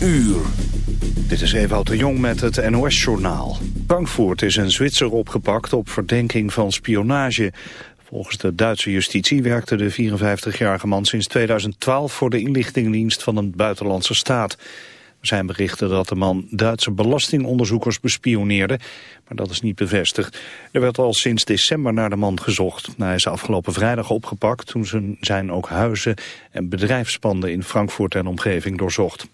uur. Dit is Ewout de Jong met het NOS-journaal. Frankfurt is een Zwitser opgepakt op verdenking van spionage. Volgens de Duitse justitie werkte de 54-jarige man sinds 2012 voor de inlichtingendienst van een buitenlandse staat. Er zijn berichten dat de man Duitse belastingonderzoekers bespioneerde, maar dat is niet bevestigd. Er werd al sinds december naar de man gezocht. Hij is afgelopen vrijdag opgepakt toen zijn ook huizen en bedrijfspanden in Frankfurt en omgeving doorzocht.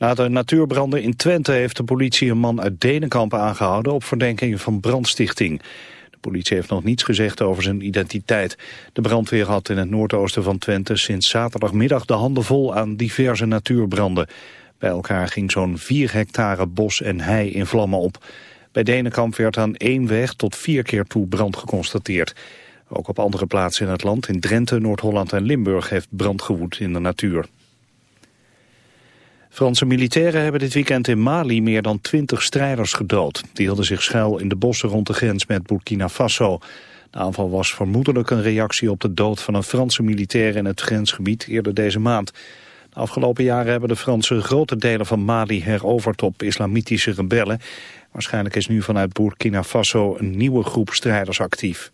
Na de natuurbranden in Twente heeft de politie een man uit Denenkamp aangehouden op verdenking van brandstichting. De politie heeft nog niets gezegd over zijn identiteit. De brandweer had in het noordoosten van Twente sinds zaterdagmiddag de handen vol aan diverse natuurbranden. Bij elkaar ging zo'n 4 hectare bos en hei in vlammen op. Bij Denenkamp werd aan één weg tot vier keer toe brand geconstateerd. Ook op andere plaatsen in het land, in Drenthe, Noord-Holland en Limburg, heeft brand gewoed in de natuur. Franse militairen hebben dit weekend in Mali meer dan twintig strijders gedood. Die hielden zich schuil in de bossen rond de grens met Burkina Faso. De aanval was vermoedelijk een reactie op de dood van een Franse militair in het grensgebied eerder deze maand. De afgelopen jaren hebben de Fransen grote delen van Mali heroverd op islamitische rebellen. Waarschijnlijk is nu vanuit Burkina Faso een nieuwe groep strijders actief.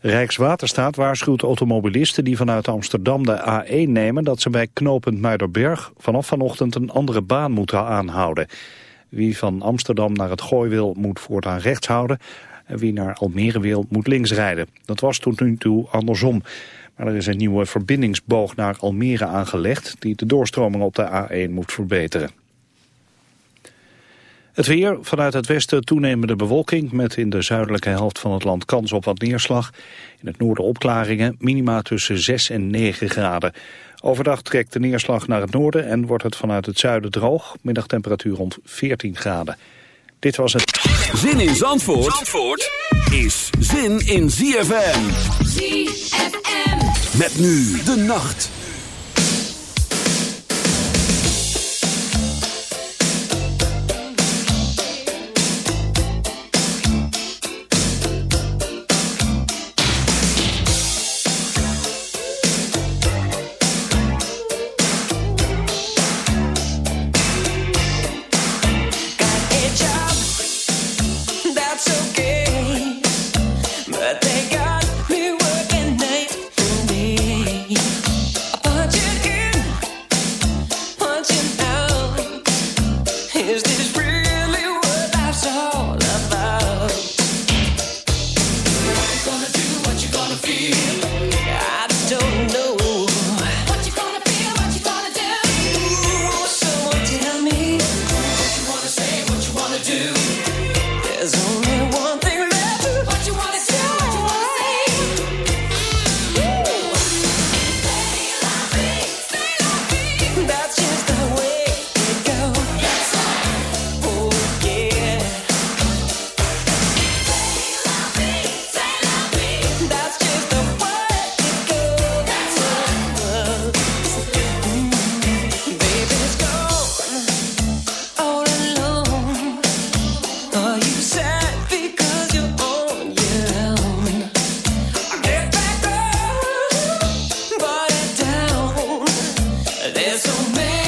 Rijkswaterstaat waarschuwt automobilisten die vanuit Amsterdam de A1 nemen... dat ze bij knooppunt Muiderberg vanaf vanochtend een andere baan moeten aanhouden. Wie van Amsterdam naar het Gooi wil, moet voortaan rechts houden... en wie naar Almere wil, moet links rijden. Dat was tot nu toe andersom. Maar er is een nieuwe verbindingsboog naar Almere aangelegd... die de doorstroming op de A1 moet verbeteren. Het weer, vanuit het westen toenemende bewolking... met in de zuidelijke helft van het land kans op wat neerslag. In het noorden opklaringen, minima tussen 6 en 9 graden. Overdag trekt de neerslag naar het noorden... en wordt het vanuit het zuiden droog. Middagtemperatuur rond 14 graden. Dit was het... Zin in Zandvoort, Zandvoort is zin in ZFM. ZFM. Met nu de nacht. romance.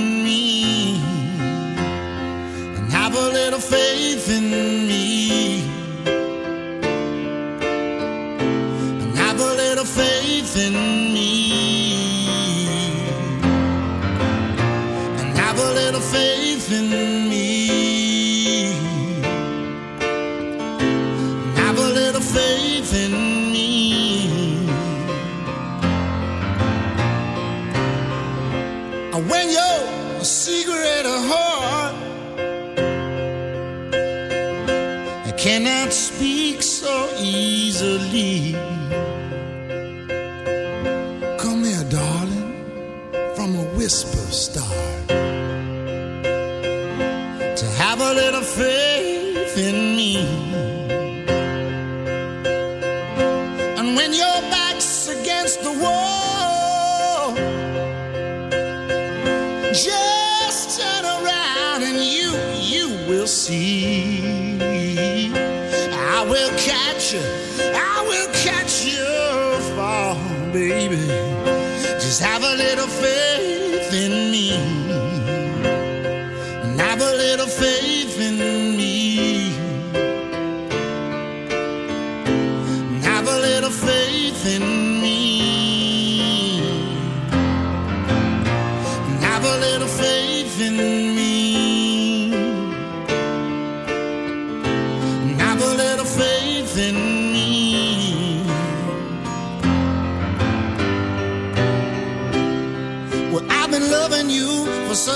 in me. And when your back's against the wall, just turn around and you, you will see. I will catch you, I will catch you, fall, baby.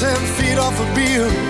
ten feet off a Beale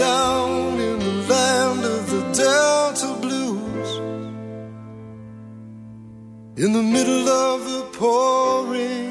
down in the land of the Delta Blues. In the middle of the pouring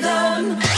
rhythm.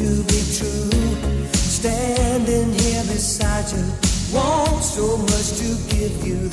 To be true. Standing here beside you, want so much to give you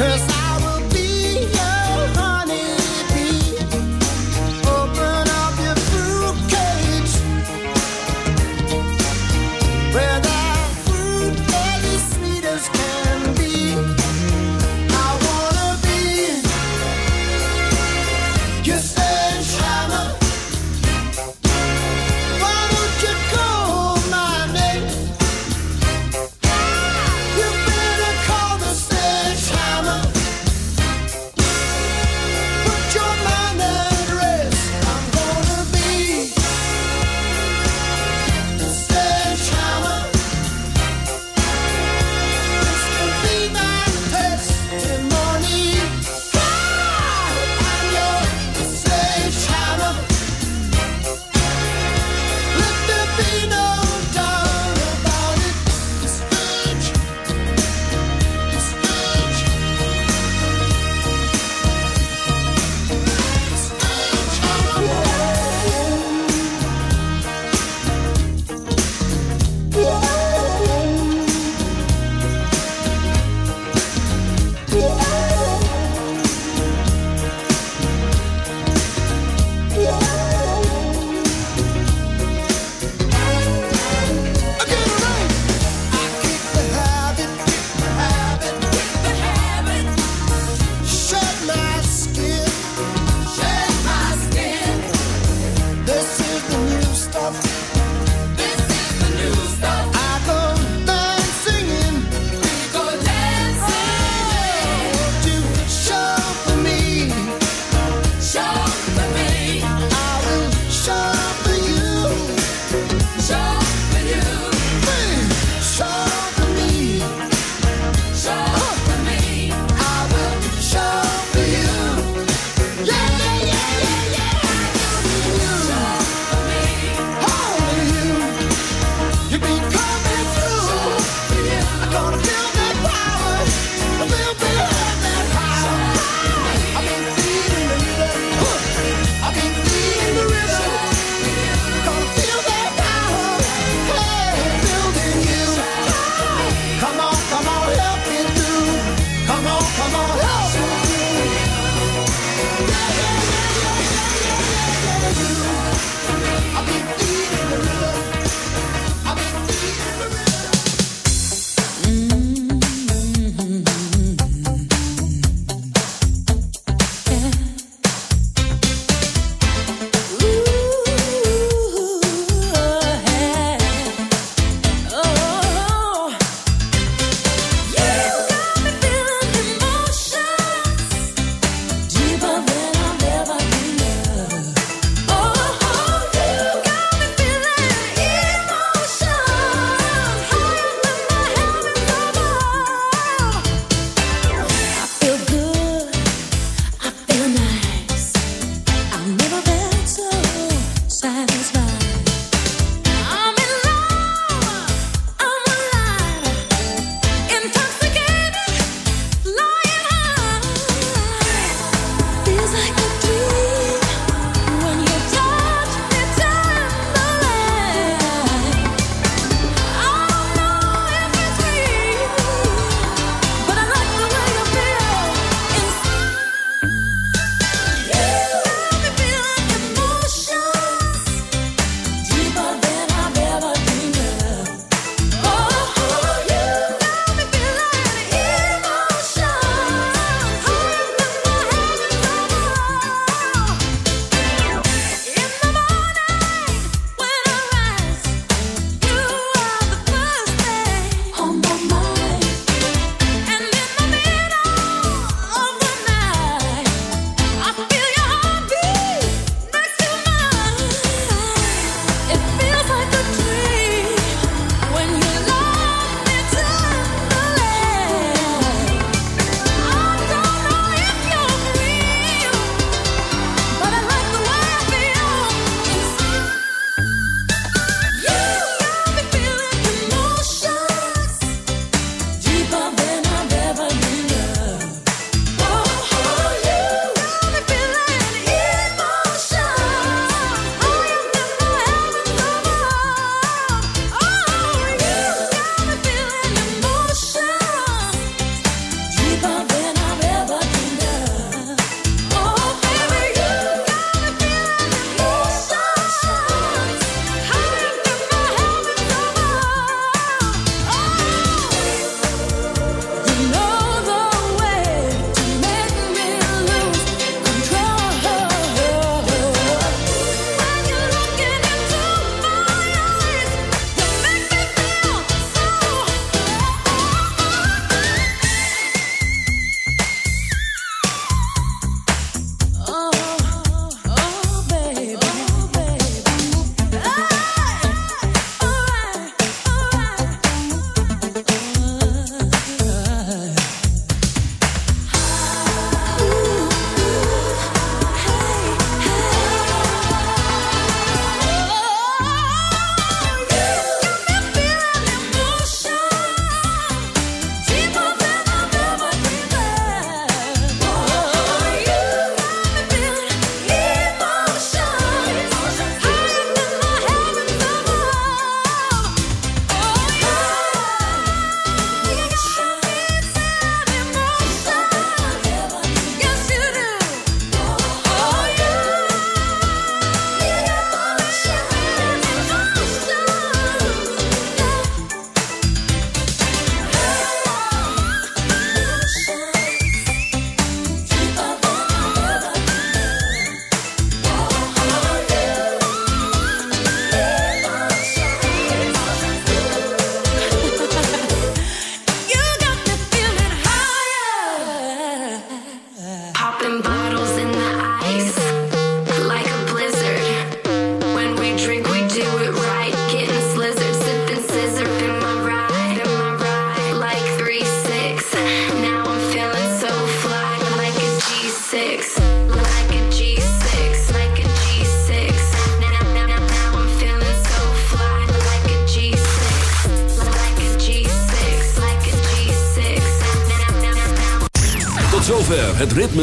Cause